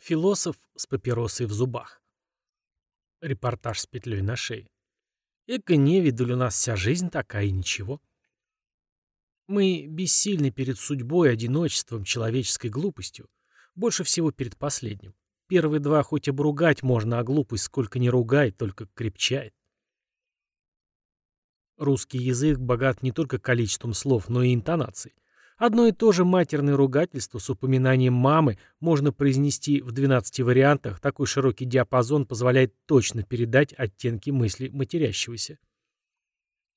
Философ с папиросой в зубах. Репортаж с петлей на шее. Эко невидаль у нас вся жизнь такая и ничего. Мы бессильны перед судьбой, одиночеством, человеческой глупостью. Больше всего перед последним. Первые два хоть обругать можно, а глупость сколько не ругает, только крепчает. Русский язык богат не только количеством слов, но и интонацией. Одно и то же матерное ругательство с упоминанием мамы можно произнести в 12 вариантах, такой широкий диапазон позволяет точно передать оттенки мысли матерящегося.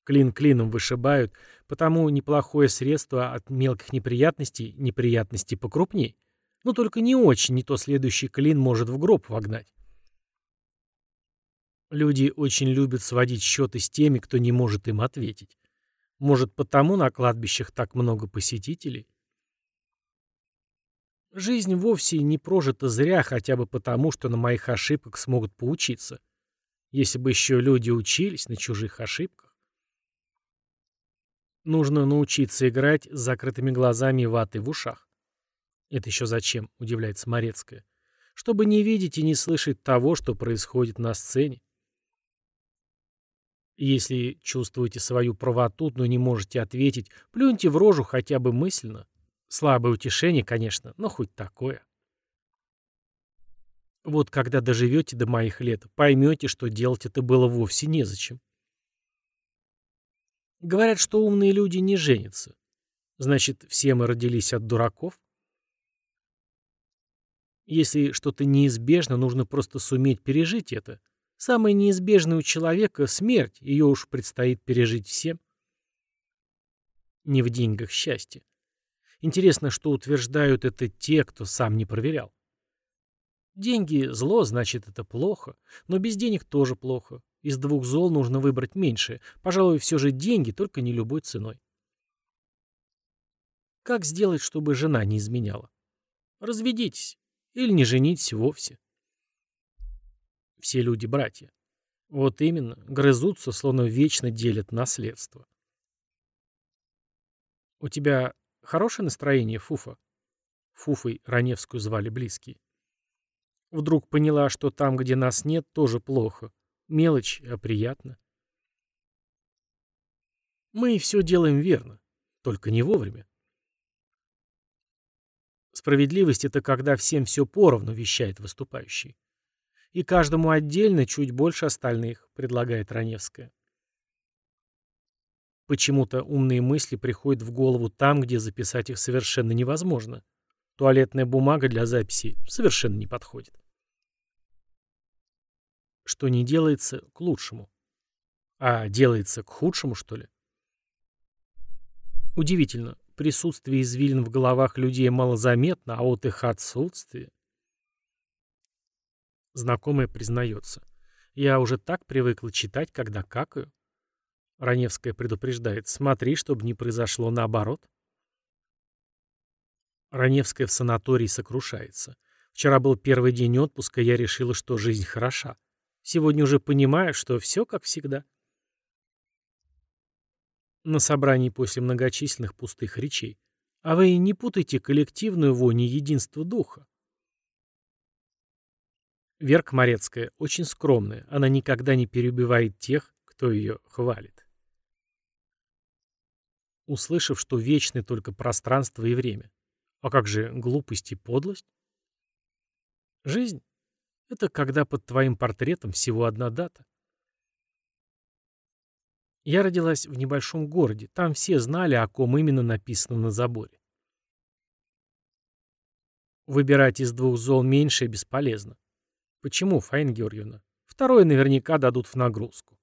Клин клином вышибают, потому неплохое средство от мелких неприятностей, неприятностей покрупней. Но только не очень, не то следующий клин может в гроб вогнать. Люди очень любят сводить счеты с теми, кто не может им ответить. Может, потому на кладбищах так много посетителей? Жизнь вовсе не прожита зря, хотя бы потому, что на моих ошибках смогут поучиться. Если бы еще люди учились на чужих ошибках. Нужно научиться играть с закрытыми глазами и ватой в ушах. Это еще зачем, удивляется Морецкая. Чтобы не видеть и не слышать того, что происходит на сцене. Если чувствуете свою правоту, но не можете ответить, плюньте в рожу хотя бы мысленно. Слабое утешение, конечно, но хоть такое. Вот когда доживете до моих лет, поймете, что делать это было вовсе незачем. Говорят, что умные люди не женятся. Значит, все мы родились от дураков? Если что-то неизбежно, нужно просто суметь пережить это – Самое неизбежное у человека — смерть, ее уж предстоит пережить всем. Не в деньгах счастье. Интересно, что утверждают это те, кто сам не проверял. Деньги – зло, значит, это плохо. Но без денег тоже плохо. Из двух зол нужно выбрать меньшее. Пожалуй, все же деньги, только не любой ценой. Как сделать, чтобы жена не изменяла? Разведитесь. Или не женитесь вовсе. Все люди – братья. Вот именно, грызутся, словно вечно делят наследство. «У тебя хорошее настроение, Фуфа?» Фуфой Раневскую звали близкие. Вдруг поняла, что там, где нас нет, тоже плохо. Мелочь, а приятно. Мы все делаем верно, только не вовремя. Справедливость — это когда всем все поровну, вещает выступающий и каждому отдельно чуть больше остальных, предлагает Раневская. Почему-то умные мысли приходят в голову там, где записать их совершенно невозможно. Туалетная бумага для записи совершенно не подходит. Что не делается к лучшему. А делается к худшему, что ли? Удивительно, присутствие извилин в головах людей малозаметно, а вот их отсутствие — Знакомая признается. Я уже так привыкла читать, когда какаю. Раневская предупреждает. Смотри, чтобы не произошло наоборот. Раневская в санатории сокрушается. Вчера был первый день отпуска, я решила, что жизнь хороша. Сегодня уже понимаю, что все как всегда. На собрании после многочисленных пустых речей. А вы не путайте коллективную вонь и единство духа. Верка Морецкая очень скромная, она никогда не перебивает тех, кто ее хвалит. Услышав, что вечны только пространство и время. А как же глупость и подлость? Жизнь — это когда под твоим портретом всего одна дата. Я родилась в небольшом городе, там все знали, о ком именно написано на заборе. Выбирать из двух зол меньшее бесполезно. Почему, Фаин Георгиевна? Второе наверняка дадут в нагрузку.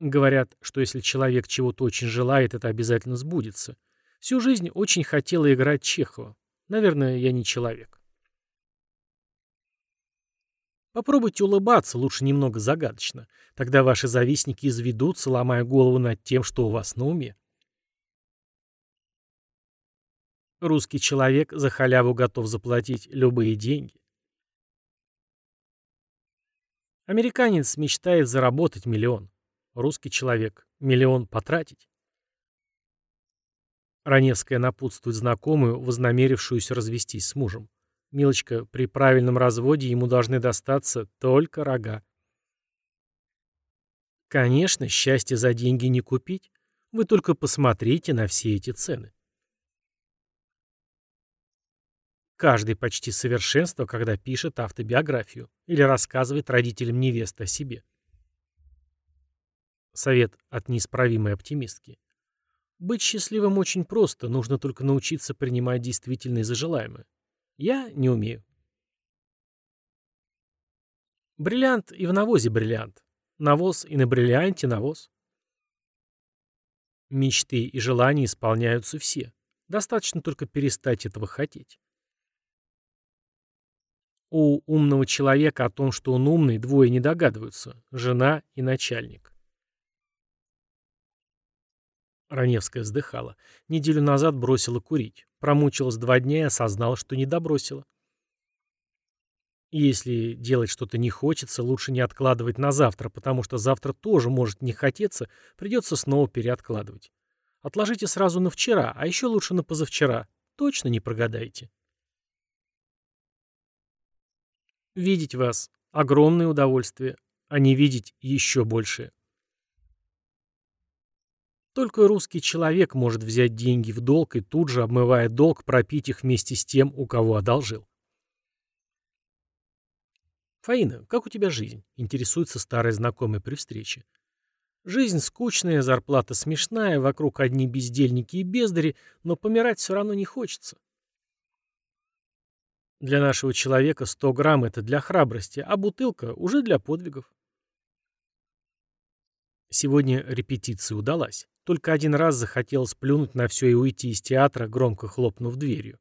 Говорят, что если человек чего-то очень желает, это обязательно сбудется. Всю жизнь очень хотела играть Чехова. Наверное, я не человек. Попробуйте улыбаться, лучше немного загадочно. Тогда ваши завистники изведутся, ломая голову над тем, что у вас на уме. Русский человек за халяву готов заплатить любые деньги. Американец мечтает заработать миллион. Русский человек. Миллион потратить. Раневская напутствует знакомую, вознамерившуюся развестись с мужем. Милочка, при правильном разводе ему должны достаться только рога. Конечно, счастье за деньги не купить. Вы только посмотрите на все эти цены. Каждый почти совершенство, когда пишет автобиографию или рассказывает родителям невесты о себе. Совет от неисправимой оптимистки. Быть счастливым очень просто, нужно только научиться принимать действительные и. Я не умею. Бриллиант и в навозе бриллиант. Навоз и на бриллианте навоз. Мечты и желания исполняются все. Достаточно только перестать этого хотеть. У умного человека о том, что он умный, двое не догадываются – жена и начальник. Раневская вздыхала. Неделю назад бросила курить. Промучилась два дня и осознала, что не добросила. Если делать что-то не хочется, лучше не откладывать на завтра, потому что завтра тоже может не хотеться, придется снова переоткладывать. Отложите сразу на вчера, а еще лучше на позавчера. Точно не прогадаете. Видеть вас – огромное удовольствие, а не видеть – еще большее. Только русский человек может взять деньги в долг и тут же, обмывая долг, пропить их вместе с тем, у кого одолжил. «Фаина, как у тебя жизнь?» – интересуется старая знакомая при встрече. «Жизнь скучная, зарплата смешная, вокруг одни бездельники и бездари, но помирать все равно не хочется. Для нашего человека 100 грамм – это для храбрости, а бутылка – уже для подвигов. Сегодня репетиция удалась. Только один раз захотелось плюнуть на все и уйти из театра, громко хлопнув дверью.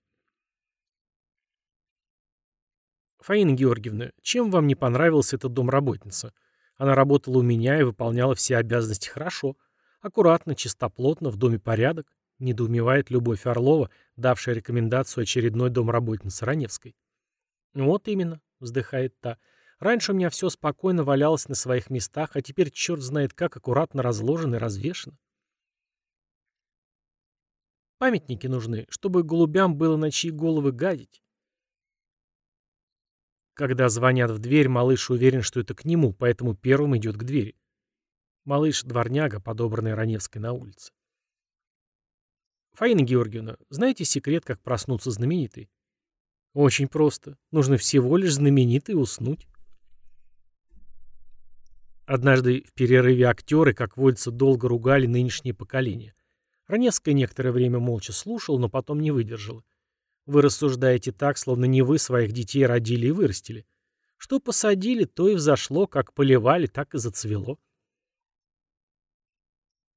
Фаина Георгиевна, чем вам не понравилась эта домработница? Она работала у меня и выполняла все обязанности хорошо. Аккуратно, чистоплотно, в доме порядок. — недоумевает Любовь Орлова, давшая рекомендацию очередной домработнице Раневской. «Вот именно», — вздыхает та. «Раньше у меня все спокойно валялось на своих местах, а теперь черт знает как аккуратно разложено и развешено». Памятники нужны, чтобы голубям было на чьи головы гадить. Когда звонят в дверь, малыш уверен, что это к нему, поэтому первым идет к двери. Малыш – дворняга, подобранный Раневской на улице. Фаина Георгиевна, знаете секрет, как проснуться знаменитой? Очень просто. Нужно всего лишь знаменитой уснуть. Однажды в перерыве актеры, как водится, долго ругали нынешнее поколение. Раневская некоторое время молча слушал, но потом не выдержала. Вы рассуждаете так, словно не вы своих детей родили и вырастили. Что посадили, то и взошло, как поливали, так и зацвело.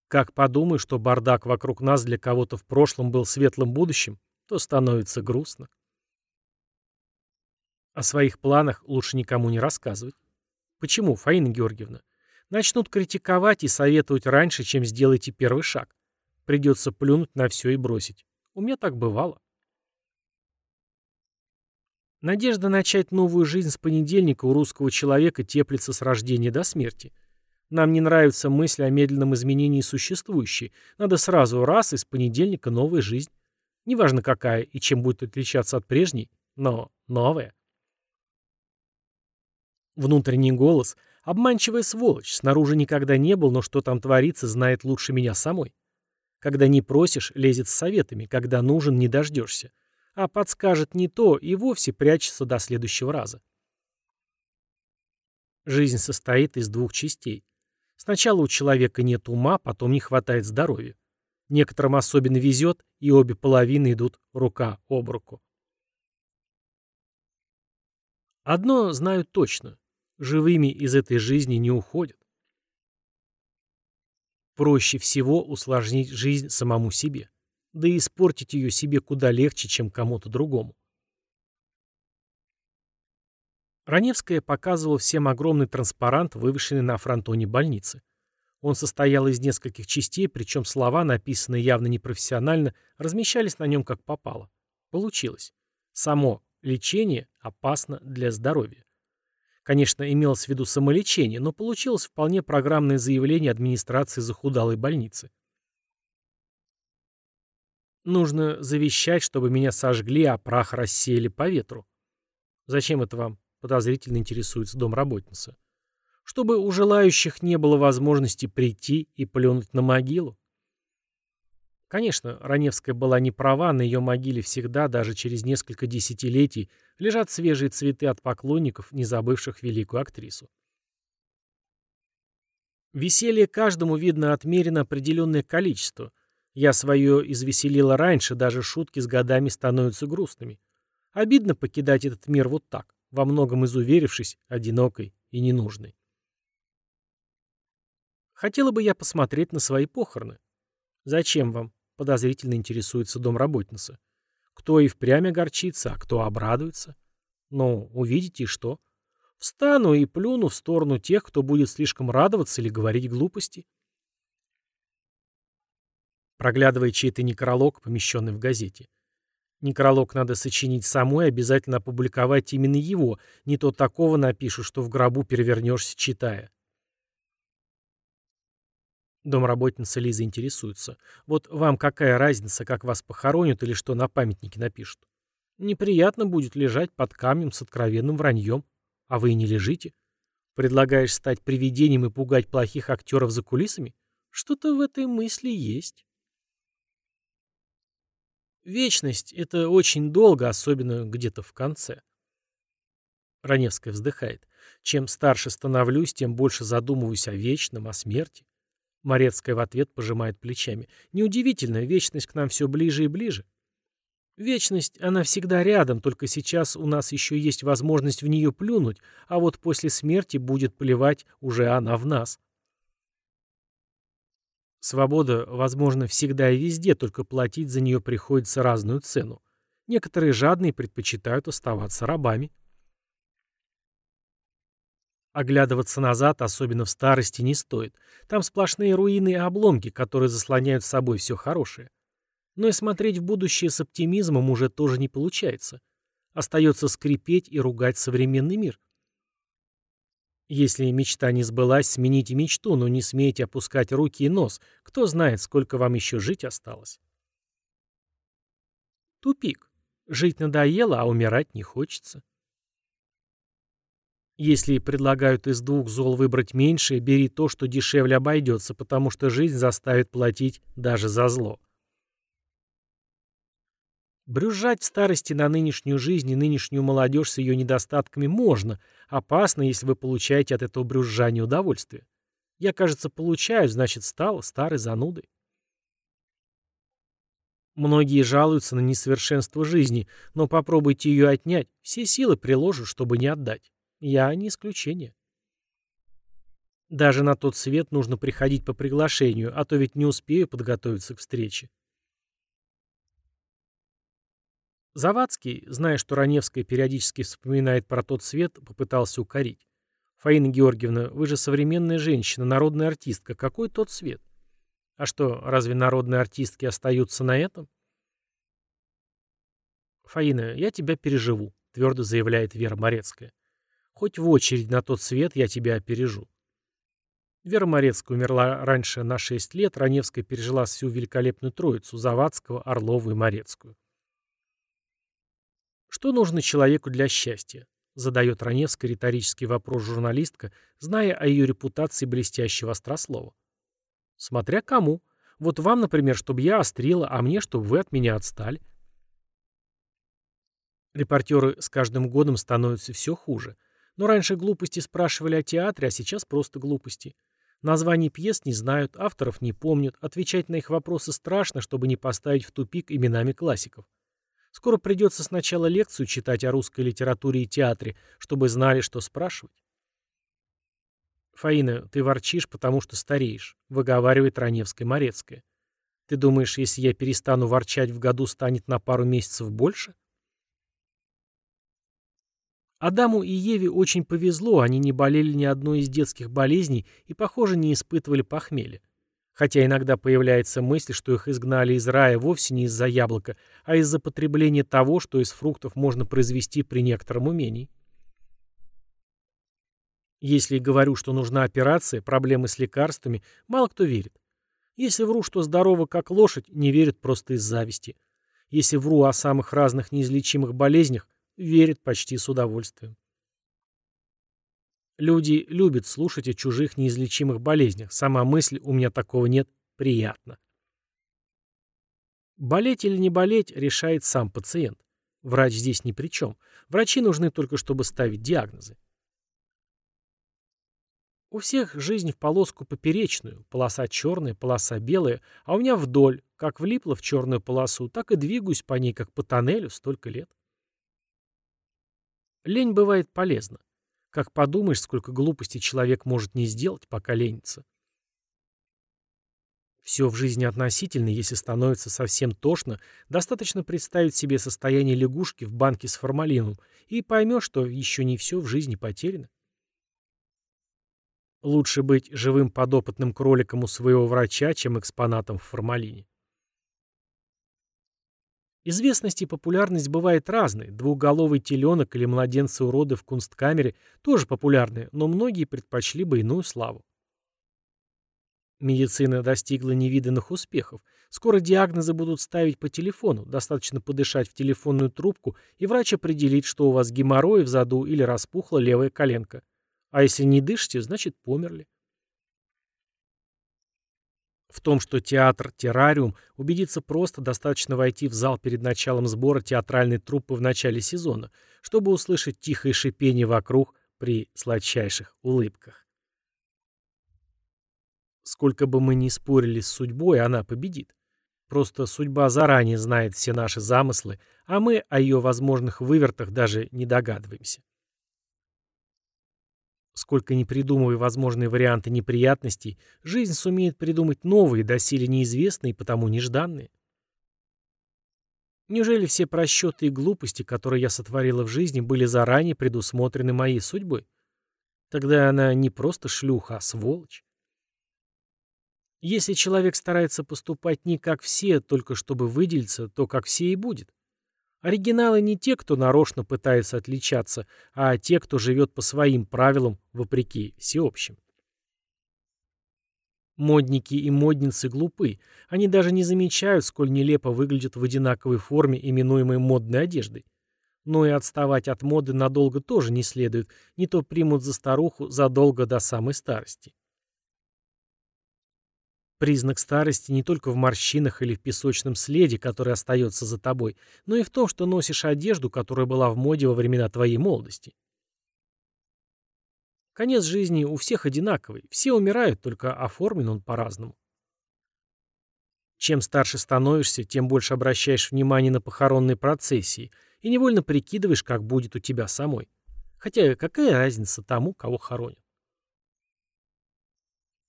Как подумаю, что бардак вокруг нас для кого-то в прошлом был светлым будущим, то становится грустно. О своих планах лучше никому не рассказывать. Почему, Фаина Георгиевна? Начнут критиковать и советовать раньше, чем сделаете первый шаг. Придется плюнуть на все и бросить. У меня так бывало. Надежда начать новую жизнь с понедельника у русского человека теплится с рождения до смерти – нам не нравится мысль о медленном изменении существующей. Надо сразу раз, из понедельника новая жизнь. Неважно какая и чем будет отличаться от прежней, но новая. Внутренний голос. Обманчивая сволочь. Снаружи никогда не был, но что там творится, знает лучше меня самой. Когда не просишь, лезет с советами. Когда нужен, не дождешься. А подскажет не то и вовсе прячется до следующего раза. Жизнь состоит из двух частей. Сначала у человека нет ума, потом не хватает здоровья. Некоторым особенно везет, и обе половины идут рука об руку. Одно знаю точно. Живыми из этой жизни не уходят. Проще всего усложнить жизнь самому себе. Да и испортить ее себе куда легче, чем кому-то другому. Раневская показывала всем огромный транспарант, вывешенный на фронтоне больницы. Он состоял из нескольких частей, причем слова, написанные явно непрофессионально, размещались на нем как попало. Получилось. Само лечение опасно для здоровья. Конечно, имелось в виду самолечение, но получилось вполне программное заявление администрации захудалой больницы. Нужно завещать, чтобы меня сожгли, а прах рассеяли по ветру. Зачем это вам? подозрительно интересуется домработница. Чтобы у желающих не было возможности прийти и плюнуть на могилу. Конечно, Раневская была не права, на ее могиле всегда, даже через несколько десятилетий, лежат свежие цветы от поклонников, не забывших великую актрису. Веселье каждому, видно, отмерено определенное количество. Я свое извеселила раньше, даже шутки с годами становятся грустными. Обидно покидать этот мир вот так во многом изуверившись, одинокой и ненужной. Хотела бы я посмотреть на свои похороны. Зачем вам? Подозрительно интересуется домработница. Кто и впрямь огорчится, а кто обрадуется. Ну, увидите и что. Встану и плюну в сторону тех, кто будет слишком радоваться или говорить глупости. Проглядывая чей-то некролог, помещенный в газете, Некролог надо сочинить самой и обязательно опубликовать именно его, не то такого напишу, что в гробу перевернешься, читая. Домработница Лиза интересуется. Вот вам какая разница, как вас похоронят или что на памятнике напишут? Неприятно будет лежать под камнем с откровенным враньем. А вы и не лежите. Предлагаешь стать привидением и пугать плохих актеров за кулисами? Что-то в этой мысли есть. Вечность — это очень долго, особенно где-то в конце. Раневская вздыхает. Чем старше становлюсь, тем больше задумываюсь о вечном, о смерти. Морецкая в ответ пожимает плечами. Неудивительно, вечность к нам все ближе и ближе. Вечность, она всегда рядом, только сейчас у нас еще есть возможность в нее плюнуть, а вот после смерти будет плевать уже она в нас. Свобода возможно, всегда и везде, только платить за нее приходится разную цену. Некоторые жадные предпочитают оставаться рабами. Оглядываться назад, особенно в старости, не стоит. Там сплошные руины и обломки, которые заслоняют собой все хорошее. Но и смотреть в будущее с оптимизмом уже тоже не получается. Остается скрипеть и ругать современный мир. Если мечта не сбылась, смените мечту, но не смейте опускать руки и нос. Кто знает, сколько вам еще жить осталось. Тупик. Жить надоело, а умирать не хочется. Если предлагают из двух зол выбрать меньшее, бери то, что дешевле обойдется, потому что жизнь заставит платить даже за зло. Брюзжать в старости на нынешнюю жизнь и нынешнюю молодежь с ее недостатками можно, опасно, если вы получаете от этого брюзжания удовольствие. Я, кажется, получаю, значит, стал старой занудой. Многие жалуются на несовершенство жизни, но попробуйте ее отнять, все силы приложу, чтобы не отдать. Я не исключение. Даже на тот свет нужно приходить по приглашению, а то ведь не успею подготовиться к встрече. Завадский, зная, что Раневская периодически вспоминает про тот свет, попытался укорить. «Фаина Георгиевна, вы же современная женщина, народная артистка. Какой тот свет?» «А что, разве народные артистки остаются на этом?» «Фаина, я тебя переживу», — твердо заявляет Вера Морецкая. «Хоть в очередь на тот свет я тебя опережу». Вера Морецкая умерла раньше на 6 лет, Раневская пережила всю великолепную троицу – Завадского, Орлову и Морецкую. Что нужно человеку для счастья? Задает Раневская риторический вопрос журналистка, зная о ее репутации блестящего острослова. Смотря кому. Вот вам, например, чтобы я острила, а мне, чтобы вы от меня отстали. Репортеры с каждым годом становятся все хуже. Но раньше глупости спрашивали о театре, а сейчас просто глупости. Названий пьес не знают, авторов не помнят, отвечать на их вопросы страшно, чтобы не поставить в тупик именами классиков. Скоро придется сначала лекцию читать о русской литературе и театре, чтобы знали, что спрашивать. «Фаина, ты ворчишь, потому что стареешь», — выговаривает Раневская-Морецкая. «Ты думаешь, если я перестану ворчать в году, станет на пару месяцев больше?» Адаму и Еве очень повезло, они не болели ни одной из детских болезней и, похоже, не испытывали похмелья. Хотя иногда появляется мысль, что их изгнали из рая вовсе не из-за яблока, а из-за потребления того, что из фруктов можно произвести при некотором умении. Если говорю, что нужна операция, проблемы с лекарствами, мало кто верит. Если вру, что здорово как лошадь, не верят просто из зависти. Если вру о самых разных неизлечимых болезнях, верят почти с удовольствием. Люди любят слушать о чужих неизлечимых болезнях. Сама мысль «у меня такого нет» приятно. Болеть или не болеть решает сам пациент. Врач здесь ни при чем. Врачи нужны только, чтобы ставить диагнозы. У всех жизнь в полоску поперечную, полоса черная, полоса белая, а у меня вдоль, как влипла в черную полосу, так и двигаюсь по ней, как по тоннелю, столько лет. Лень бывает полезна. Как подумаешь, сколько глупостей человек может не сделать, пока ленится. Все в жизни относительно, если становится совсем тошно, достаточно представить себе состояние лягушки в банке с формалином и поймешь, что еще не все в жизни потеряно. Лучше быть живым подопытным кроликом у своего врача, чем экспонатом в формалине. Известность и популярность бывает разной. Двуголовый теленок или младенцы-уроды в кунсткамере тоже популярны, но многие предпочли бы иную славу. Медицина достигла невиданных успехов. Скоро диагнозы будут ставить по телефону. Достаточно подышать в телефонную трубку, и врач определит, что у вас геморрой в заду или распухла левая коленка. А если не дышите, значит померли. В том, что театр «Террариум» убедиться просто, достаточно войти в зал перед началом сбора театральной труппы в начале сезона, чтобы услышать тихое шипение вокруг при сладчайших улыбках. Сколько бы мы ни спорили с судьбой, она победит. Просто судьба заранее знает все наши замыслы, а мы о ее возможных вывертах даже не догадываемся. Сколько ни придумывай возможные варианты неприятностей, жизнь сумеет придумать новые, доселе неизвестные и потому нежданные. Неужели все просчеты и глупости, которые я сотворила в жизни, были заранее предусмотрены моей судьбой? Тогда она не просто шлюха, а сволочь. Если человек старается поступать не как все, только чтобы выделиться, то как все и будет. Оригиналы не те, кто нарочно пытается отличаться, а те, кто живет по своим правилам, вопреки всеобщим. Модники и модницы глупы. Они даже не замечают, сколь нелепо выглядят в одинаковой форме, именуемой модной одеждой. Но и отставать от моды надолго тоже не следует, не то примут за старуху задолго до самой старости. Признак старости не только в морщинах или в песочном следе, который остается за тобой, но и в том, что носишь одежду, которая была в моде во времена твоей молодости. Конец жизни у всех одинаковый, все умирают, только оформлен он по-разному. Чем старше становишься, тем больше обращаешь внимание на похоронные процессии и невольно прикидываешь, как будет у тебя самой. Хотя какая разница тому, кого хоронят?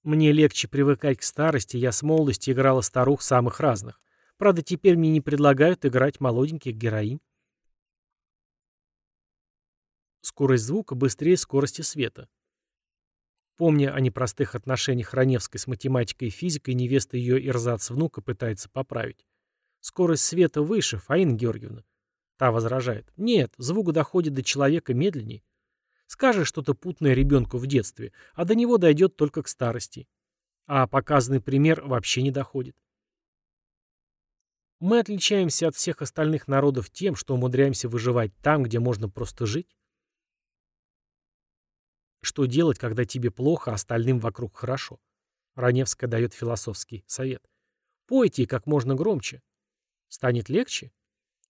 Мне легче привыкать к старости, я с молодости играла старух самых разных. Правда, теперь мне не предлагают играть молоденьких героинь. Скорость звука быстрее скорости света. Помня о непростых отношениях Раневской с математикой и физикой, невеста ее ирзац внука пытается поправить. Скорость света выше, Фаина Георгиевна. Та возражает. Нет, звук доходит до человека медленней. Скажешь что-то путное ребенку в детстве, а до него дойдет только к старости. А показанный пример вообще не доходит. Мы отличаемся от всех остальных народов тем, что умудряемся выживать там, где можно просто жить. Что делать, когда тебе плохо, а остальным вокруг хорошо? Раневская дает философский совет. Пойте как можно громче. Станет легче?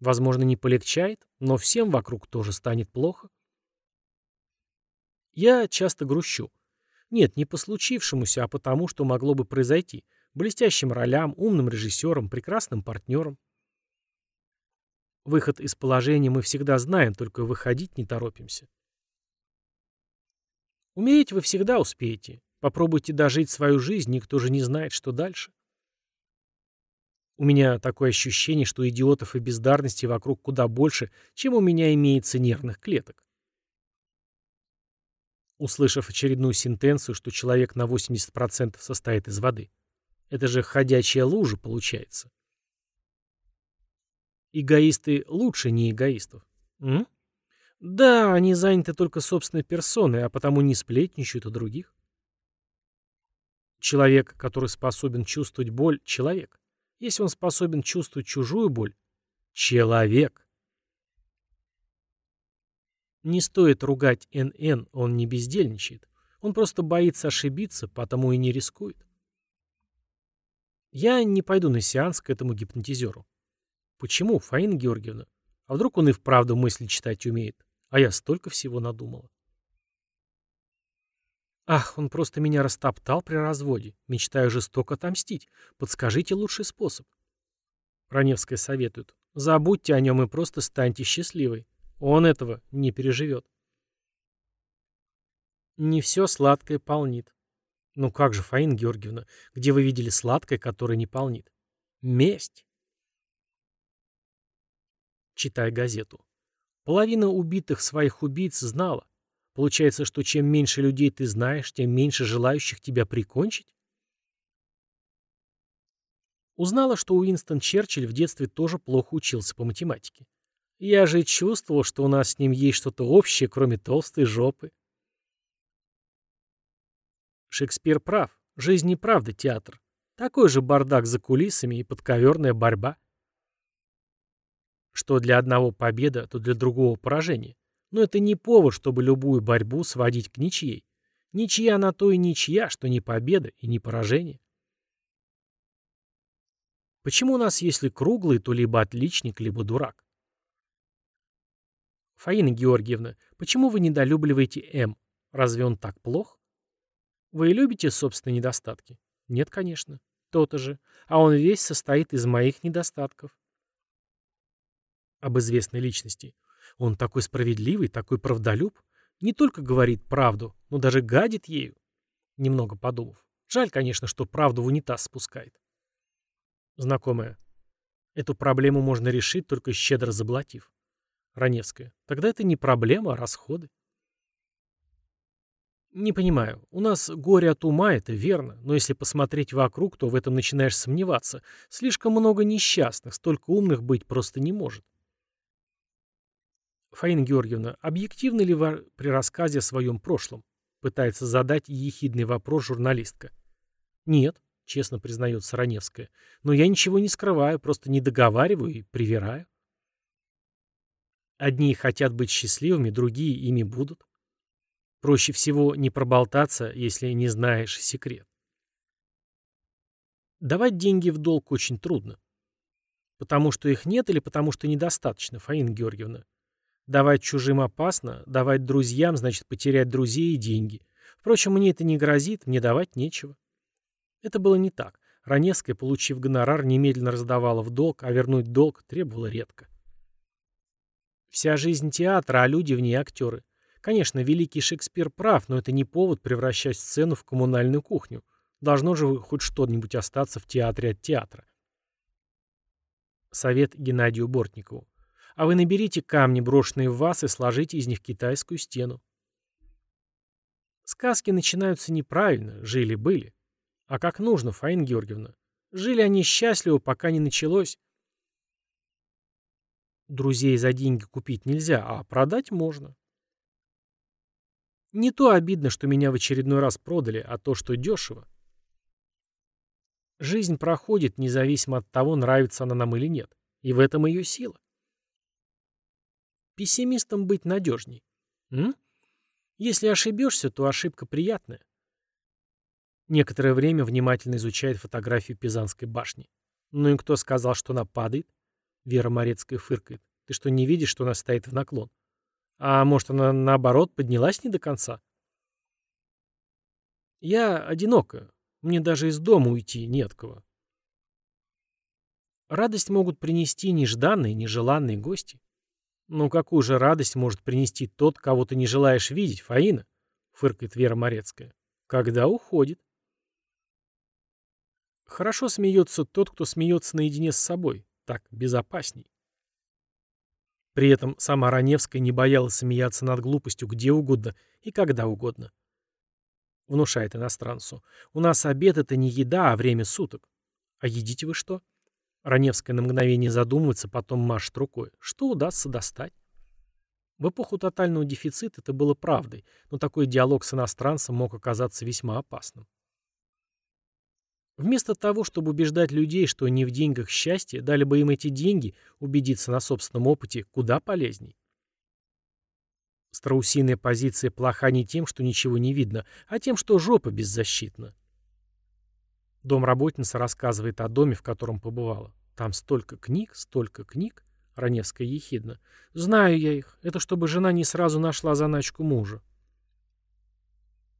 Возможно, не полегчает, но всем вокруг тоже станет плохо. Я часто грущу. Нет, не по случившемуся, а потому, что могло бы произойти. Блестящим ролям, умным режиссерам, прекрасным партнерам. Выход из положения мы всегда знаем, только выходить не торопимся. Умереть вы всегда успеете. Попробуйте дожить свою жизнь, никто же не знает, что дальше. У меня такое ощущение, что идиотов и бездарности вокруг куда больше, чем у меня имеется нервных клеток услышав очередную сентенцию, что человек на 80% состоит из воды. Это же ходячая лужа получается. Эгоисты лучше не эгоистов. М? Да, они заняты только собственной персоной, а потому не сплетничают о других. Человек, который способен чувствовать боль, человек. Если он способен чувствовать чужую боль, человек. Не стоит ругать НН, он не бездельничает. Он просто боится ошибиться, потому и не рискует. Я не пойду на сеанс к этому гипнотизеру. Почему, Фаина Георгиевна? А вдруг он и вправду мысли читать умеет? А я столько всего надумала. Ах, он просто меня растоптал при разводе. Мечтаю жестоко отомстить. Подскажите лучший способ. Раневская советует. Забудьте о нем и просто станьте счастливой. Он этого не переживет. Не все сладкое полнит. Ну как же, Фаина Георгиевна, где вы видели сладкое, которое не полнит? Месть. Читай газету. Половина убитых своих убийц знала. Получается, что чем меньше людей ты знаешь, тем меньше желающих тебя прикончить? Узнала, что Уинстон Черчилль в детстве тоже плохо учился по математике. Я же чувствовал, что у нас с ним есть что-то общее, кроме толстой жопы. Шекспир прав. Жизнь и правда театр. Такой же бардак за кулисами и подковерная борьба. Что для одного победа, то для другого поражение. Но это не повод, чтобы любую борьбу сводить к ничьей. Ничья на то и ничья, что не победа и не поражение. Почему у нас, если круглый, то либо отличник, либо дурак? «Фаина Георгиевна, почему вы недолюбливаете М? Разве он так плох?» «Вы любите собственные недостатки?» «Нет, конечно. То-то же. А он весь состоит из моих недостатков». Об известной личности. Он такой справедливый, такой правдолюб. Не только говорит правду, но даже гадит ею. Немного подумав. Жаль, конечно, что правду в унитаз спускает. Знакомая. Эту проблему можно решить, только щедро заблатив. Раневская. Тогда это не проблема, а расходы. Не понимаю. У нас горе от ума, это верно, но если посмотреть вокруг, то в этом начинаешь сомневаться. Слишком много несчастных, столько умных быть просто не может. Фаина Георгиевна, объективны ли вы при рассказе о своем прошлом? Пытается задать ехидный вопрос журналистка. Нет, честно признается Раневская, но я ничего не скрываю, просто не договариваю и привираю. Одни хотят быть счастливыми, другие ими будут. Проще всего не проболтаться, если не знаешь секрет. Давать деньги в долг очень трудно. Потому что их нет или потому что недостаточно, Фаина Георгиевна. Давать чужим опасно, давать друзьям значит потерять друзей и деньги. Впрочем, мне это не грозит, мне давать нечего. Это было не так. Раневская, получив гонорар, немедленно раздавала в долг, а вернуть долг требовала редко. Вся жизнь театра, а люди в ней актеры. Конечно, великий Шекспир прав, но это не повод превращать сцену в коммунальную кухню. Должно же хоть что-нибудь остаться в театре от театра. Совет Геннадию Бортникову. А вы наберите камни, брошенные в вас, и сложите из них китайскую стену. Сказки начинаются неправильно, жили-были. А как нужно, Фаина Георгиевна? Жили они счастливо, пока не началось. Друзей за деньги купить нельзя, а продать можно. Не то обидно, что меня в очередной раз продали, а то, что дешево. Жизнь проходит, независимо от того, нравится она нам или нет. И в этом ее сила. Пессимистом быть надежней. М? Если ошибешься, то ошибка приятная. Некоторое время внимательно изучает фотографию Пизанской башни. Ну и кто сказал, что она падает? Вера Морецкая фыркает. Ты что, не видишь, что она стоит в наклон? А может, она, наоборот, поднялась не до конца? Я одинока. Мне даже из дома уйти не от кого. Радость могут принести нежданные, нежеланные гости. Ну какую же радость может принести тот, кого ты не желаешь видеть, Фаина? Фыркает Вера Морецкая. Когда уходит. Хорошо смеется тот, кто смеется наедине с собой. Так безопасней. При этом сама Раневская не боялась смеяться над глупостью где угодно и когда угодно. Внушает иностранцу. У нас обед — это не еда, а время суток. А едите вы что? Раневская на мгновение задумывается, потом машет рукой. Что удастся достать? В эпоху тотального дефицита это было правдой, но такой диалог с иностранцем мог оказаться весьма опасным. Вместо того, чтобы убеждать людей, что не в деньгах счастье, дали бы им эти деньги убедиться на собственном опыте куда полезней. Страусиная позиция плоха не тем, что ничего не видно, а тем, что жопа беззащитна. Домработница рассказывает о доме, в котором побывала. Там столько книг, столько книг. Раневская ехидна. Знаю я их. Это чтобы жена не сразу нашла заначку мужа.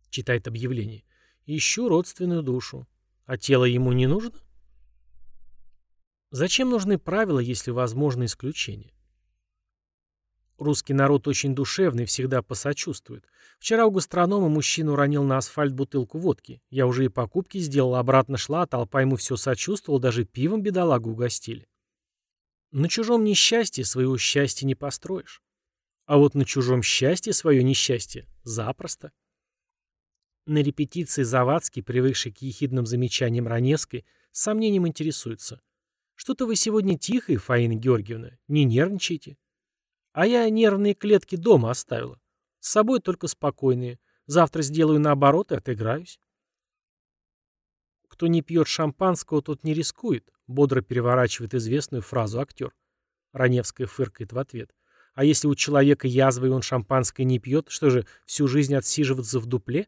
Читает объявление. Ищу родственную душу. А тело ему не нужно? Зачем нужны правила, если возможны исключения? Русский народ очень душевный, всегда посочувствует. Вчера у гастронома мужчина уронил на асфальт бутылку водки. Я уже и покупки сделал, обратно шла, а толпа ему все сочувствовала, даже пивом бедолагу угостили. На чужом несчастье своего счастья не построишь. А вот на чужом счастье свое несчастье запросто. На репетиции Завадский, привыкший к ехидным замечаниям Раневской, с сомнением интересуется. «Что-то вы сегодня тихая, Фаина Георгиевна. Не нервничайте». «А я нервные клетки дома оставила. С собой только спокойные. Завтра сделаю наоборот и отыграюсь». «Кто не пьет шампанского, тот не рискует», — бодро переворачивает известную фразу актер. Раневская фыркает в ответ. «А если у человека язва и он шампанское не пьет, что же, всю жизнь отсиживаться в дупле?»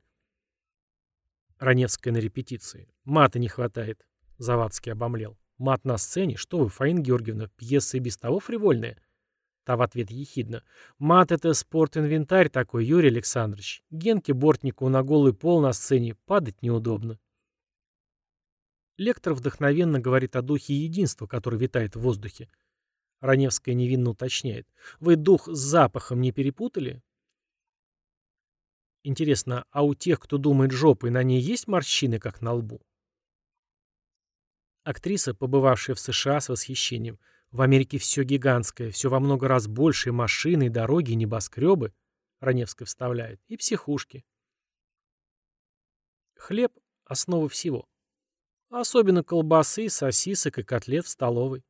Раневская на репетиции. Мата не хватает. Завадский обомлел. Мат на сцене? Что вы, Фаин Георгиевна, пьеса и без того фривольная? Та в ответ ехидно. Мат — это спорт-инвентарь такой, Юрий Александрович. Генке Бортнику на голый пол на сцене падать неудобно. Лектор вдохновенно говорит о духе единства, который витает в воздухе. Раневская невинно уточняет. Вы дух с запахом не перепутали? Интересно, а у тех, кто думает жопой, на ней есть морщины, как на лбу? Актриса, побывавшая в США с восхищением. В Америке все гигантское, все во много раз больше, машины, дороги, небоскребы, Раневская вставляет, и психушки. Хлеб – основа всего. Особенно колбасы, сосисок и котлет в столовой.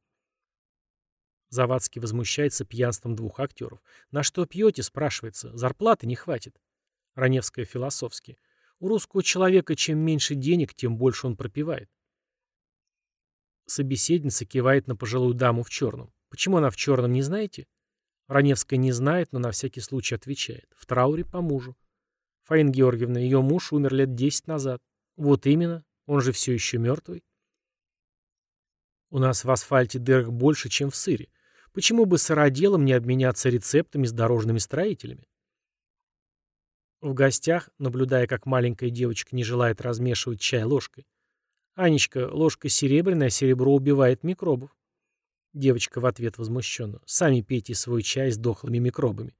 Завадский возмущается пьянством двух актеров. «На что пьете?» – спрашивается. «Зарплаты не хватит». Раневская философски. У русского человека чем меньше денег, тем больше он пропивает. Собеседница кивает на пожилую даму в черном. Почему она в черном, не знаете? Раневская не знает, но на всякий случай отвечает. В трауре по мужу. Фаин Георгиевна, ее муж умер лет 10 назад. Вот именно, он же все еще мертвый. У нас в асфальте дырок больше, чем в сыре. Почему бы сыроделом не обменяться рецептами с дорожными строителями? В гостях, наблюдая, как маленькая девочка не желает размешивать чай ложкой. «Анечка, ложка серебряная, серебро убивает микробов». Девочка в ответ возмущена: «Сами пейте свой чай с дохлыми микробами».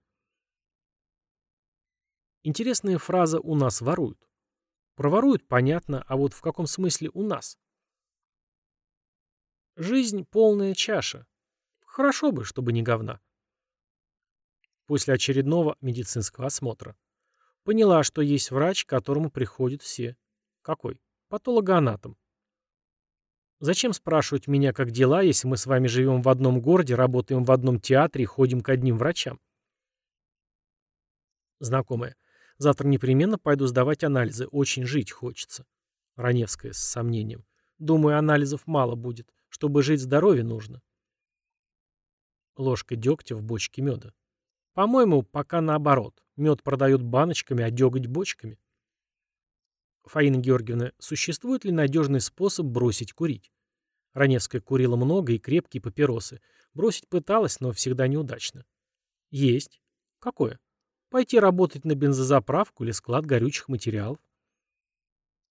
Интересная фраза «у нас воруют». Проворуют, понятно, а вот в каком смысле «у нас»? Жизнь — полная чаша. Хорошо бы, чтобы не говна. После очередного медицинского осмотра. Поняла, что есть врач, к которому приходят все. Какой? Патологоанатом. Зачем спрашивать меня, как дела, если мы с вами живем в одном городе, работаем в одном театре и ходим к одним врачам? Знакомая. Завтра непременно пойду сдавать анализы. Очень жить хочется. Раневская с сомнением. Думаю, анализов мало будет. Чтобы жить здоровье нужно. Ложка дегтя в бочке меда. По-моему, пока наоборот. Мед продают баночками, а деготь бочками. Фаина Георгиевна, существует ли надежный способ бросить курить? Раневская курила много и крепкие папиросы. Бросить пыталась, но всегда неудачно. Есть. Какое? Пойти работать на бензозаправку или склад горючих материалов.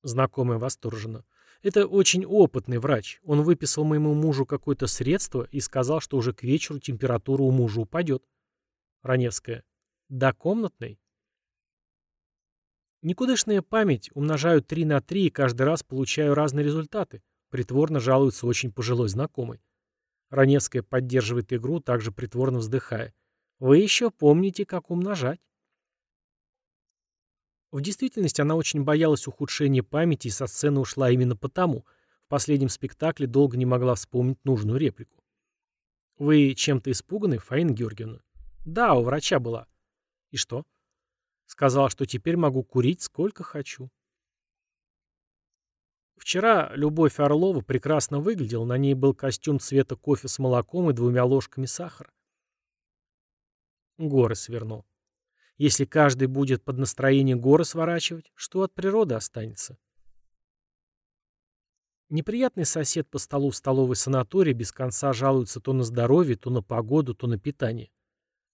Знакомая восторженно. Это очень опытный врач. Он выписал моему мужу какое-то средство и сказал, что уже к вечеру температура у мужа упадет. Раневская. Да, комнатный. Никудышная память, умножаю 3 на 3 и каждый раз получаю разные результаты. Притворно жалуется очень пожилой знакомый. Раневская поддерживает игру, также притворно вздыхая. Вы еще помните, как умножать. В действительности она очень боялась ухудшения памяти и со сцены ушла именно потому. В последнем спектакле долго не могла вспомнить нужную реплику. «Вы чем-то испуганы, Фаина Георгиевна?» Да, у врача была. И что? Сказала, что теперь могу курить сколько хочу. Вчера Любовь Орлова прекрасно выглядела, на ней был костюм цвета кофе с молоком и двумя ложками сахара. Горы свернул. Если каждый будет под настроение горы сворачивать, что от природы останется? Неприятный сосед по столу в столовой санатории без конца жалуется то на здоровье, то на погоду, то на питание.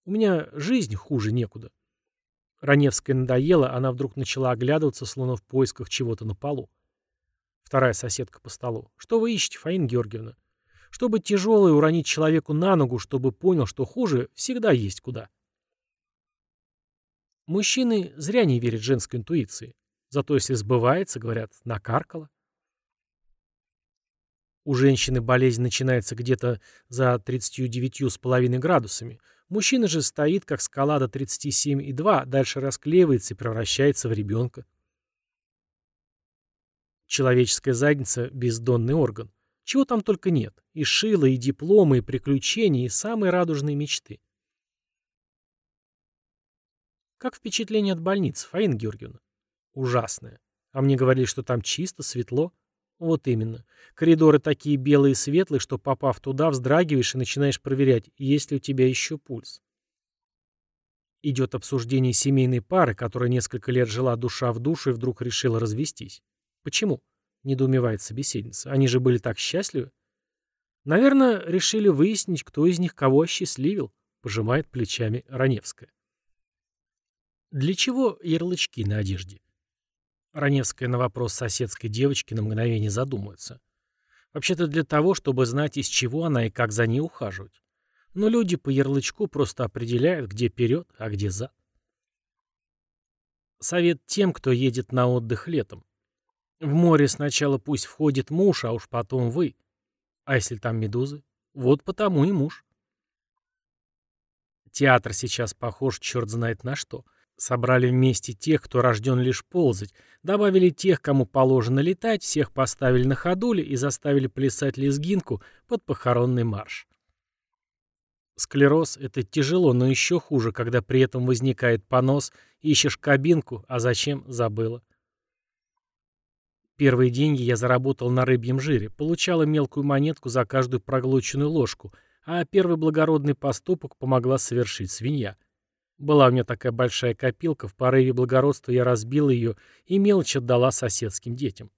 У меня жизнь хуже некуда. Раневская надоела, она вдруг начала оглядываться, словно в поисках чего-то на полу. Вторая соседка по столу. «Что вы ищете, Фаина Георгиевна?» «Чтобы тяжелое уронить человеку на ногу, чтобы понял, что хуже, всегда есть куда». Мужчины зря не верят женской интуиции. Зато если сбывается, говорят, накаркало. У женщины болезнь начинается где-то за 39,5 градусами – Мужчина же стоит, как скала до 37,2, дальше расклеивается и превращается в ребенка. Человеческая задница – бездонный орган. Чего там только нет. И шило, и дипломы, и приключения, и самые радужные мечты. Как впечатление от больницы, Фаина Георгиевна? Ужасное. А мне говорили, что там чисто, светло. Вот именно. Коридоры такие белые и светлые, что, попав туда, вздрагиваешь и начинаешь проверять, есть ли у тебя еще пульс. Идет обсуждение семейной пары, которая несколько лет жила душа в душу и вдруг решила развестись. Почему? Недоумевает собеседница. Они же были так счастливы. Наверное, решили выяснить, кто из них кого осчастливил, пожимает плечами Раневская. Для чего ярлычки на одежде? Раневская на вопрос соседской девочки на мгновение задумывается. Вообще-то для того, чтобы знать, из чего она и как за ней ухаживать. Но люди по ярлычку просто определяют, где вперед, а где за. Совет тем, кто едет на отдых летом. В море сначала пусть входит муж, а уж потом вы. А если там медузы? Вот потому и муж. Театр сейчас похож черт знает на что – Собрали вместе тех, кто рожден лишь ползать, добавили тех, кому положено летать, всех поставили на ходули и заставили плясать лезгинку под похоронный марш. Склероз – это тяжело, но еще хуже, когда при этом возникает понос, ищешь кабинку, а зачем – забыла. Первые деньги я заработал на рыбьем жире, получала мелкую монетку за каждую проглоченную ложку, а первый благородный поступок помогла совершить свинья – была у меня такая большая копилка, в порыве благородства я разбил ее и мелочь отдала соседским детям.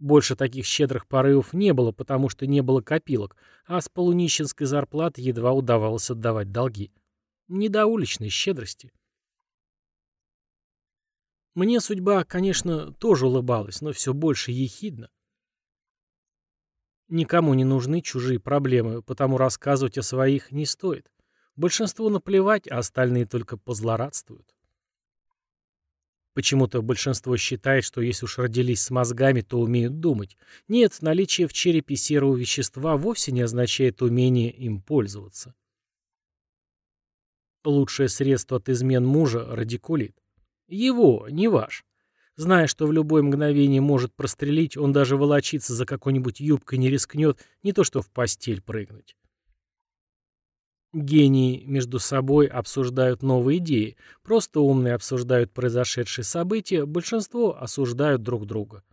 Больше таких щедрых порывов не было, потому что не было копилок, а с полунищенской зарплаты едва удавалось отдавать долги. Не до уличной щедрости. Мне судьба, конечно, тоже улыбалась, но все больше ехидна. Никому не нужны чужие проблемы, потому рассказывать о своих не стоит. Большинству наплевать, а остальные только позлорадствуют. Почему-то большинство считает, что если уж родились с мозгами, то умеют думать. Нет, наличие в черепе серого вещества вовсе не означает умение им пользоваться. Лучшее средство от измен мужа – радикулит. Его, не ваш. Зная, что в любое мгновение может прострелить, он даже волочиться за какой-нибудь юбкой не рискнет, не то что в постель прыгнуть. Гении между собой обсуждают новые идеи, просто умные обсуждают произошедшие события, большинство осуждают друг друга.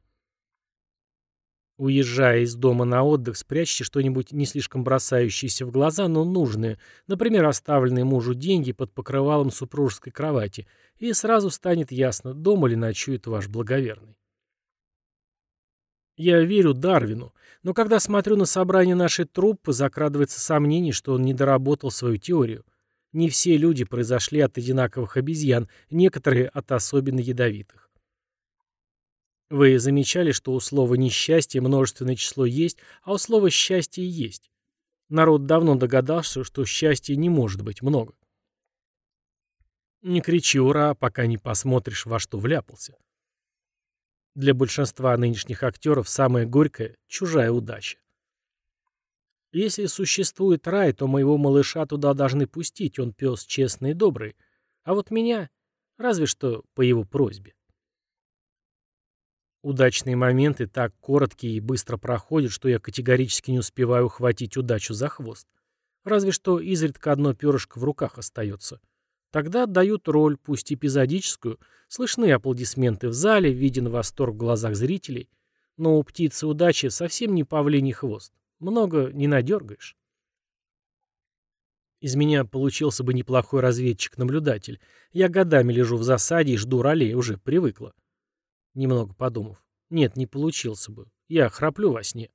Уезжая из дома на отдых, спрячьте что-нибудь не слишком бросающееся в глаза, но нужное, например, оставленные мужу деньги под покрывалом супружеской кровати, и сразу станет ясно, дома ли ночует ваш благоверный. Я верю Дарвину, но когда смотрю на собрание нашей труппы, закрадывается сомнение, что он не доработал свою теорию. Не все люди произошли от одинаковых обезьян, некоторые от особенно ядовитых. Вы замечали, что у слова «несчастье» множественное число есть, а у слова «счастье» есть. Народ давно догадался, что счастья не может быть много. Не кричи «Ура!», пока не посмотришь, во что вляпался. Для большинства нынешних актеров самая горькая – чужая удача. Если существует рай, то моего малыша туда должны пустить, он пес честный и добрый. А вот меня, разве что по его просьбе. Удачные моменты так короткие и быстро проходят, что я категорически не успеваю ухватить удачу за хвост. Разве что изредка одно перышко в руках остается. Тогда отдают роль, пусть эпизодическую, слышны аплодисменты в зале, виден восторг в глазах зрителей. Но у птицы удачи совсем не павлиний хвост. Много не надергаешь. Из меня получился бы неплохой разведчик-наблюдатель. Я годами лежу в засаде и жду ролей, уже привыкла. Немного подумав. Нет, не получился бы. Я храплю во сне.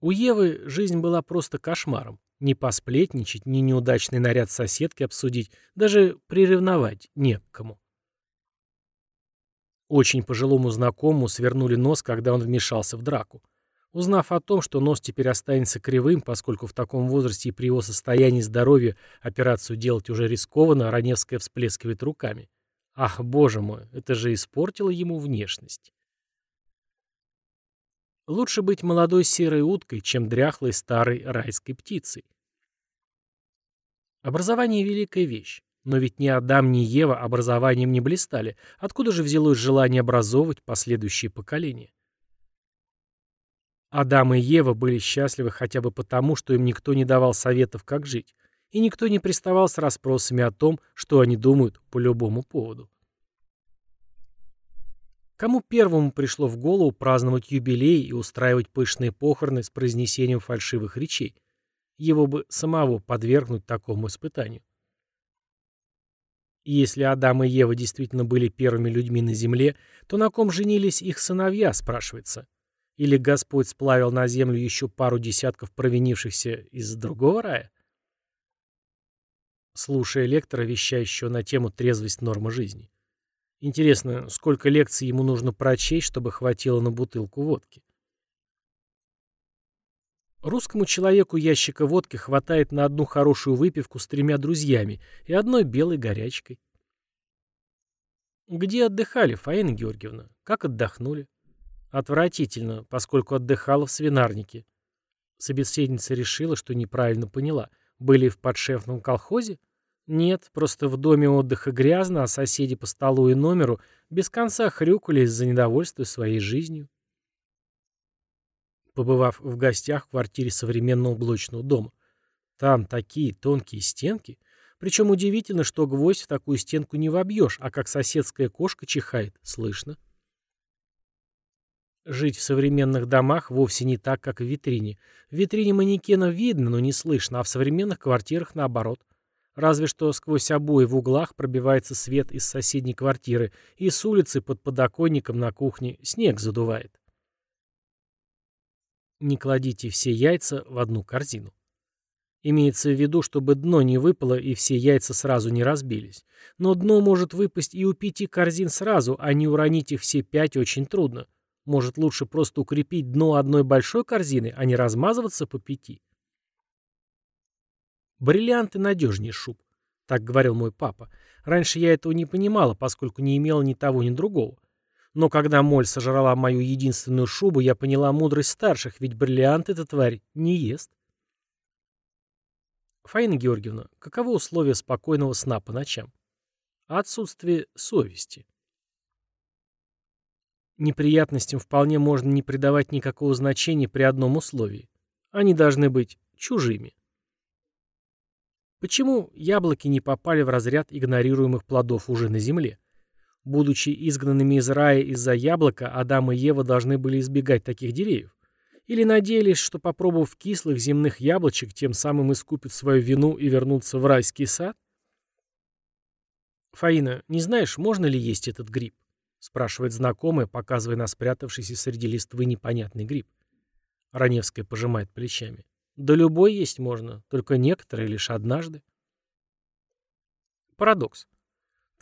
У Евы жизнь была просто кошмаром. Не посплетничать, ни неудачный наряд соседки обсудить, даже приревновать не к кому. Очень пожилому знакомому свернули нос, когда он вмешался в драку. Узнав о том, что нос теперь останется кривым, поскольку в таком возрасте и при его состоянии здоровья операцию делать уже рискованно, Раневская всплескивает руками. Ах, боже мой, это же испортило ему внешность. Лучше быть молодой серой уткой, чем дряхлой старой райской птицей. Образование – великая вещь. Но ведь ни Адам, ни Ева образованием не блистали. Откуда же взялось желание образовывать последующие поколения? Адам и Ева были счастливы хотя бы потому, что им никто не давал советов, как жить, и никто не приставал с расспросами о том, что они думают по любому поводу. Кому первому пришло в голову праздновать юбилей и устраивать пышные похороны с произнесением фальшивых речей? его бы самого подвергнуть такому испытанию. Если Адам и Ева действительно были первыми людьми на земле, то на ком женились их сыновья, спрашивается? Или Господь сплавил на землю еще пару десятков провинившихся из другого рая? Слушая лектора, вещающего на тему «Трезвость нормы жизни». Интересно, сколько лекций ему нужно прочесть, чтобы хватило на бутылку водки? Русскому человеку ящика водки хватает на одну хорошую выпивку с тремя друзьями и одной белой горячкой. Где отдыхали, Фаина Георгиевна? Как отдохнули? Отвратительно, поскольку отдыхала в свинарнике. Собеседница решила, что неправильно поняла. Были в подшефном колхозе? Нет, просто в доме отдыха грязно, а соседи по столу и номеру без конца хрюкали из-за недовольства своей жизнью побывав в гостях в квартире современного блочного дома. Там такие тонкие стенки. Причем удивительно, что гвоздь в такую стенку не вобьешь, а как соседская кошка чихает, слышно. Жить в современных домах вовсе не так, как в витрине. В витрине манекена видно, но не слышно, а в современных квартирах наоборот. Разве что сквозь обои в углах пробивается свет из соседней квартиры, и с улицы под подоконником на кухне снег задувает. Не кладите все яйца в одну корзину. Имеется в виду, чтобы дно не выпало и все яйца сразу не разбились. Но дно может выпасть и у пяти корзин сразу, а не уронить их все пять очень трудно. Может, лучше просто укрепить дно одной большой корзины, а не размазываться по пяти. Бриллианты надежнее шуб. Так говорил мой папа. Раньше я этого не понимала, поскольку не имела ни того, ни другого. Но когда моль сожрала мою единственную шубу, я поняла мудрость старших, ведь бриллиант эта тварь не ест. Фаина Георгиевна, каково условие спокойного сна по ночам? Отсутствие совести. Неприятностям вполне можно не придавать никакого значения при одном условии. Они должны быть чужими. Почему яблоки не попали в разряд игнорируемых плодов уже на земле? Будучи изгнанными из рая из-за яблока, Адам и Ева должны были избегать таких деревьев. Или надеялись, что, попробовав кислых земных яблочек, тем самым искупят свою вину и вернутся в райский сад? «Фаина, не знаешь, можно ли есть этот гриб?» — спрашивает знакомая, показывая на спрятавшийся среди листвы непонятный гриб. Раневская пожимает плечами. «Да любой есть можно, только некоторые лишь однажды». Парадокс.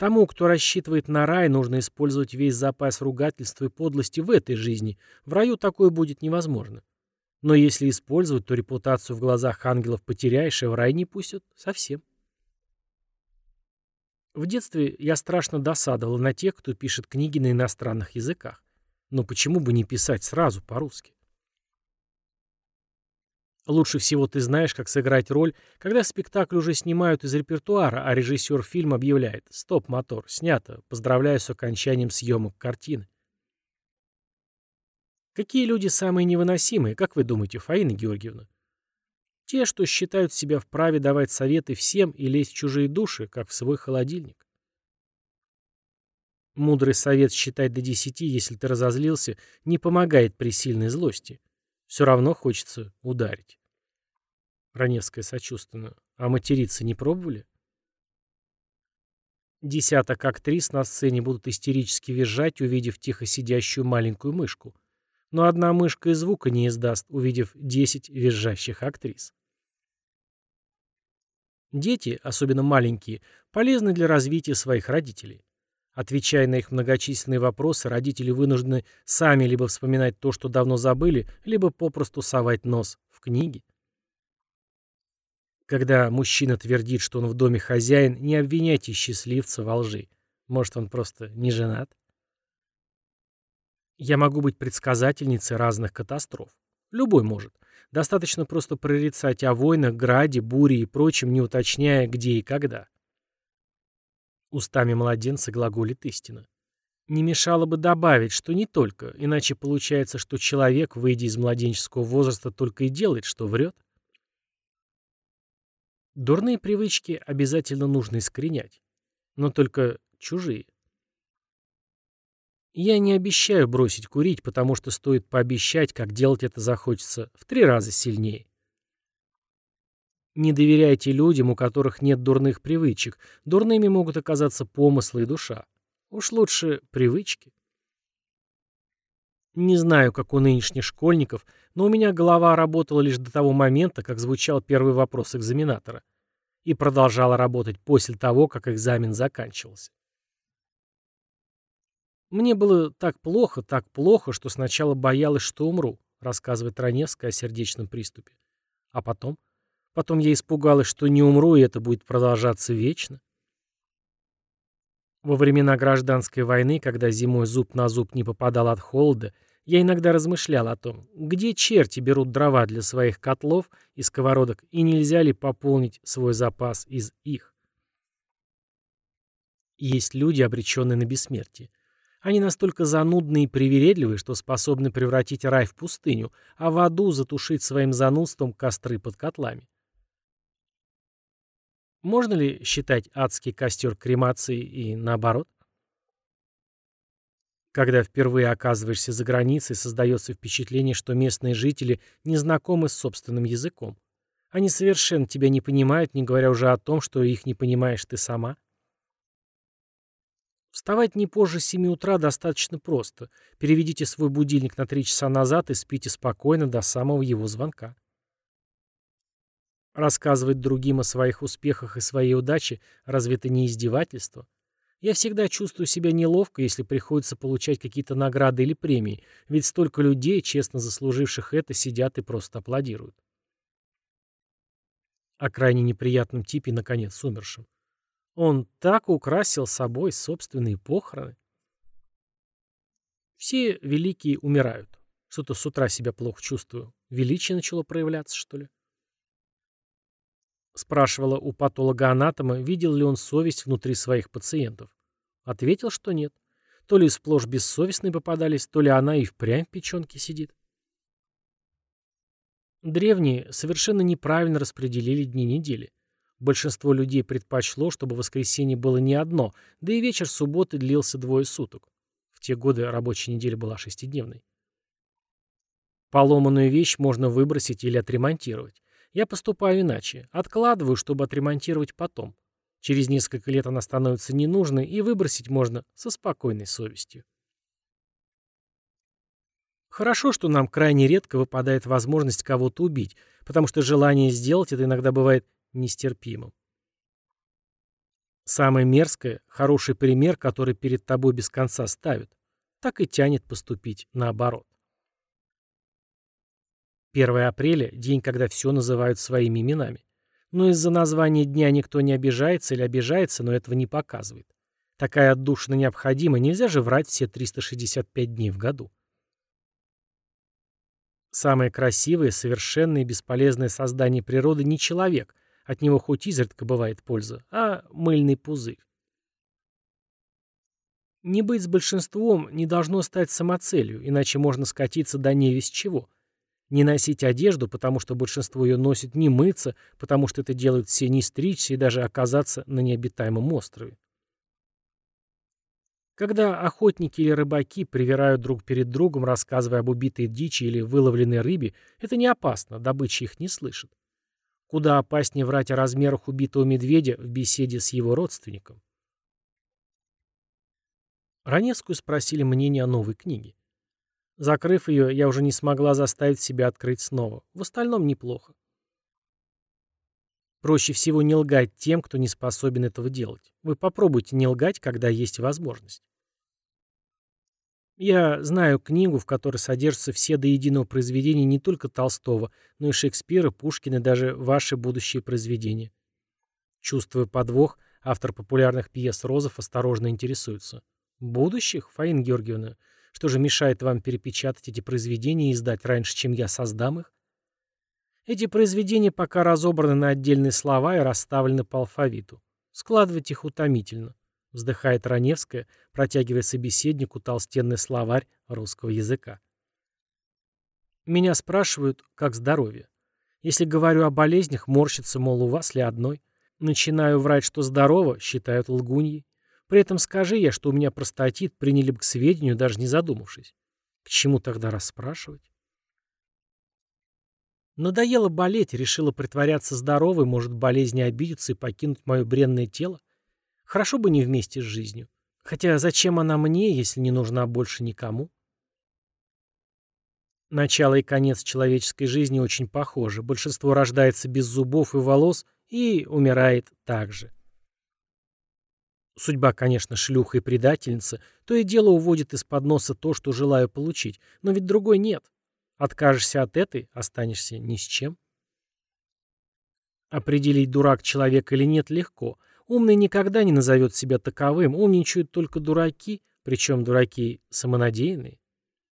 Тому, кто рассчитывает на рай, нужно использовать весь запас ругательства и подлости в этой жизни. В раю такое будет невозможно. Но если использовать, то репутацию в глазах ангелов потеряешь, и в рай не пустят совсем. В детстве я страшно досадовал на тех, кто пишет книги на иностранных языках. Но почему бы не писать сразу по-русски? Лучше всего ты знаешь, как сыграть роль, когда спектакль уже снимают из репертуара, а режиссер фильм объявляет «Стоп, мотор, снято, поздравляю с окончанием съемок картины». Какие люди самые невыносимые, как вы думаете, Фаина Георгиевна? Те, что считают себя вправе давать советы всем и лезть в чужие души, как в свой холодильник. Мудрый совет считать до десяти, если ты разозлился, не помогает при сильной злости. Все равно хочется ударить. Раневская сочувственно. А материться не пробовали? Десяток актрис на сцене будут истерически визжать, увидев тихо сидящую маленькую мышку. Но одна мышка и звука не издаст, увидев десять визжащих актрис. Дети, особенно маленькие, полезны для развития своих родителей. Отвечая на их многочисленные вопросы, родители вынуждены сами либо вспоминать то, что давно забыли, либо попросту совать нос в книги. Когда мужчина твердит, что он в доме хозяин, не обвиняйте счастливца во лжи. Может, он просто не женат? Я могу быть предсказательницей разных катастроф. Любой может. Достаточно просто прорицать о войнах, граде, буре и прочем, не уточняя, где и когда. Устами младенца глаголит истина. Не мешало бы добавить, что не только, иначе получается, что человек, выйдя из младенческого возраста, только и делает, что врет. Дурные привычки обязательно нужно искоренять, но только чужие. Я не обещаю бросить курить, потому что стоит пообещать, как делать это захочется в три раза сильнее. Не доверяйте людям, у которых нет дурных привычек. Дурными могут оказаться помыслы и душа. Уж лучше привычки. Не знаю, как у нынешних школьников, но у меня голова работала лишь до того момента, как звучал первый вопрос экзаменатора. И продолжала работать после того, как экзамен заканчивался. «Мне было так плохо, так плохо, что сначала боялась, что умру», рассказывает Раневская о сердечном приступе. А потом Потом я испугалась, что не умру, и это будет продолжаться вечно. Во времена гражданской войны, когда зимой зуб на зуб не попадал от холода, я иногда размышлял о том, где черти берут дрова для своих котлов и сковородок, и нельзя ли пополнить свой запас из их. Есть люди, обреченные на бессмертие. Они настолько занудные и привередливые, что способны превратить рай в пустыню, а в аду затушить своим занудством костры под котлами. Можно ли считать адский костер кремацией и наоборот? Когда впервые оказываешься за границей, создается впечатление, что местные жители не знакомы с собственным языком. Они совершенно тебя не понимают, не говоря уже о том, что их не понимаешь ты сама. Вставать не позже 7 утра достаточно просто. Переведите свой будильник на 3 часа назад и спите спокойно до самого его звонка. Рассказывать другим о своих успехах и своей удаче разве это не издевательство? Я всегда чувствую себя неловко, если приходится получать какие-то награды или премии, ведь столько людей, честно заслуживших это, сидят и просто аплодируют. О крайне неприятном типе, наконец, умершем. Он так украсил собой собственные похороны. Все великие умирают. Что-то с утра себя плохо чувствую. Величие начало проявляться, что ли? Спрашивала у патолога-анатома, видел ли он совесть внутри своих пациентов. Ответил, что нет. То ли сплошь бессовестные попадались, то ли она и впрямь в печенке сидит. Древние совершенно неправильно распределили дни недели. Большинство людей предпочло, чтобы воскресенье было не одно, да и вечер субботы длился двое суток. В те годы рабочая неделя была шестидневной. Поломанную вещь можно выбросить или отремонтировать. Я поступаю иначе. Откладываю, чтобы отремонтировать потом. Через несколько лет она становится ненужной, и выбросить можно со спокойной совестью. Хорошо, что нам крайне редко выпадает возможность кого-то убить, потому что желание сделать это иногда бывает нестерпимым. Самое мерзкое – хороший пример, который перед тобой без конца ставят. Так и тянет поступить наоборот. 1 апреля – день, когда все называют своими именами. Но из-за названия дня никто не обижается или обижается, но этого не показывает. Такая отдушина необходима, нельзя же врать все 365 дней в году. Самое красивое, совершенное и бесполезное создание природы не человек, от него хоть изредка бывает польза, а мыльный пузырь. Не быть с большинством не должно стать самоцелью, иначе можно скатиться до невесть чего – не носить одежду, потому что большинство ее носит, не мыться, потому что это делают все, не стричься и даже оказаться на необитаемом острове. Когда охотники или рыбаки привирают друг перед другом, рассказывая об убитой дичи или выловленной рыбе, это не опасно, добыча их не слышит. Куда опаснее врать о размерах убитого медведя в беседе с его родственником. Раневскую спросили мнение о новой книге. Закрыв ее, я уже не смогла заставить себя открыть снова. В остальном неплохо. Проще всего не лгать тем, кто не способен этого делать. Вы попробуйте не лгать, когда есть возможность. Я знаю книгу, в которой содержатся все до единого произведения не только Толстого, но и Шекспира, Пушкина даже ваши будущие произведения. Чувствуя подвох, автор популярных пьес Розов осторожно интересуется. Будущих, Фаин Георгиевна? Что же мешает вам перепечатать эти произведения и издать раньше, чем я создам их? Эти произведения пока разобраны на отдельные слова и расставлены по алфавиту. Складывать их утомительно. Вздыхает Раневская, протягивая собеседнику толстенный словарь русского языка. Меня спрашивают, как здоровье. Если говорю о болезнях, морщится, мол, у вас ли одной. Начинаю врать, что здорово, считают лгуньи. При этом скажи я, что у меня простатит, приняли бы к сведению, даже не задумавшись. К чему тогда расспрашивать? Надоело болеть, решила притворяться здоровой, может, болезнь не обидится и покинуть мое бренное тело. Хорошо бы не вместе с жизнью. Хотя зачем она мне, если не нужна больше никому? Начало и конец человеческой жизни очень похожи. Большинство рождается без зубов и волос и умирает так же. Судьба, конечно, шлюха и предательница, то и дело уводит из-под носа то, что желаю получить, но ведь другой нет. Откажешься от этой, останешься ни с чем. Определить, дурак человек или нет, легко. Умный никогда не назовет себя таковым, умничают только дураки, причем дураки самонадеянные.